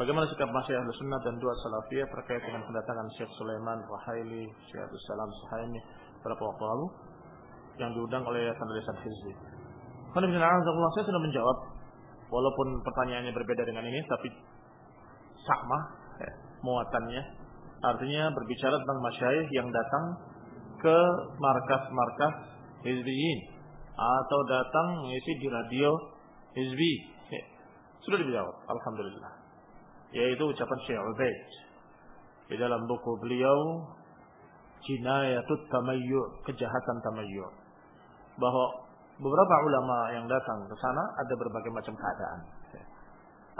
Bagaimana sikap masyarakat Ahlus Sunnah dan dua salafiyah terkait dengan kedatangan Syekh Sulaiman Rahaili, Syekh Salam Suhaimi beberapa waktu lalu yang diundang oleh Yayasan Desa Hizbi. Saya sudah menjawab walaupun pertanyaannya berbeda dengan ini tapi sama ya, muatannya. Artinya berbicara tentang masyayikh yang datang ke markas-markas hizbiyin atau datang mengisi di radio hizbi. Ya, sudah dijawab, alhamdulillah yaitu ucapan Syekh Ubaid di dalam buku beliau Jinayatut Tamayyu, kejahatan tamayyu. Bahwa beberapa ulama yang datang ke sana ada berbagai macam keadaan.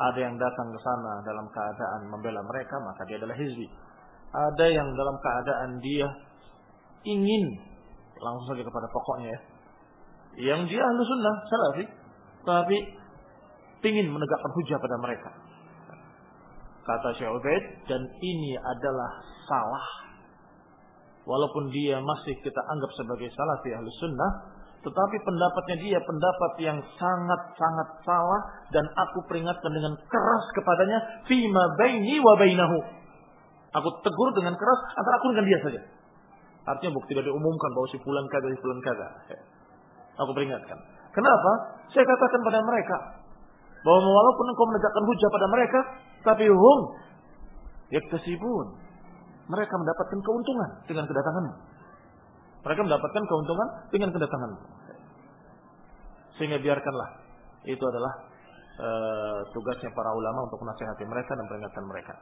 Ada yang datang ke sana dalam keadaan membela mereka, maka dia adalah hizbi. Ada yang dalam keadaan dia ingin langsung saja kepada pokoknya ya. Yang dia ahlu sunnah, salafi, tapi ingin menegakkan hujah pada mereka Kata Syekh Ubaid, dan ini adalah salah. Walaupun dia masih kita anggap sebagai salafi ahli sunnah, tetapi pendapatnya dia pendapat yang sangat-sangat salah dan aku peringatkan dengan keras kepadanya fima baini wa bainahu. Aku tegur dengan keras antara aku dengan dia saja. Artinya bukti tidak diumumkan bahwa si fulan kagak si fulan kagak. Aku peringatkan. Kenapa? Saya katakan pada mereka bahwa walaupun engkau menegakkan hujah pada mereka, tapi hum yaktasibun. Mereka mendapatkan keuntungan dengan kedatanganmu. Mereka mendapatkan keuntungan dengan kedatanganmu. Sehingga biarkanlah itu adalah uh, tugasnya para ulama untuk menasihati mereka dan peringatkan mereka.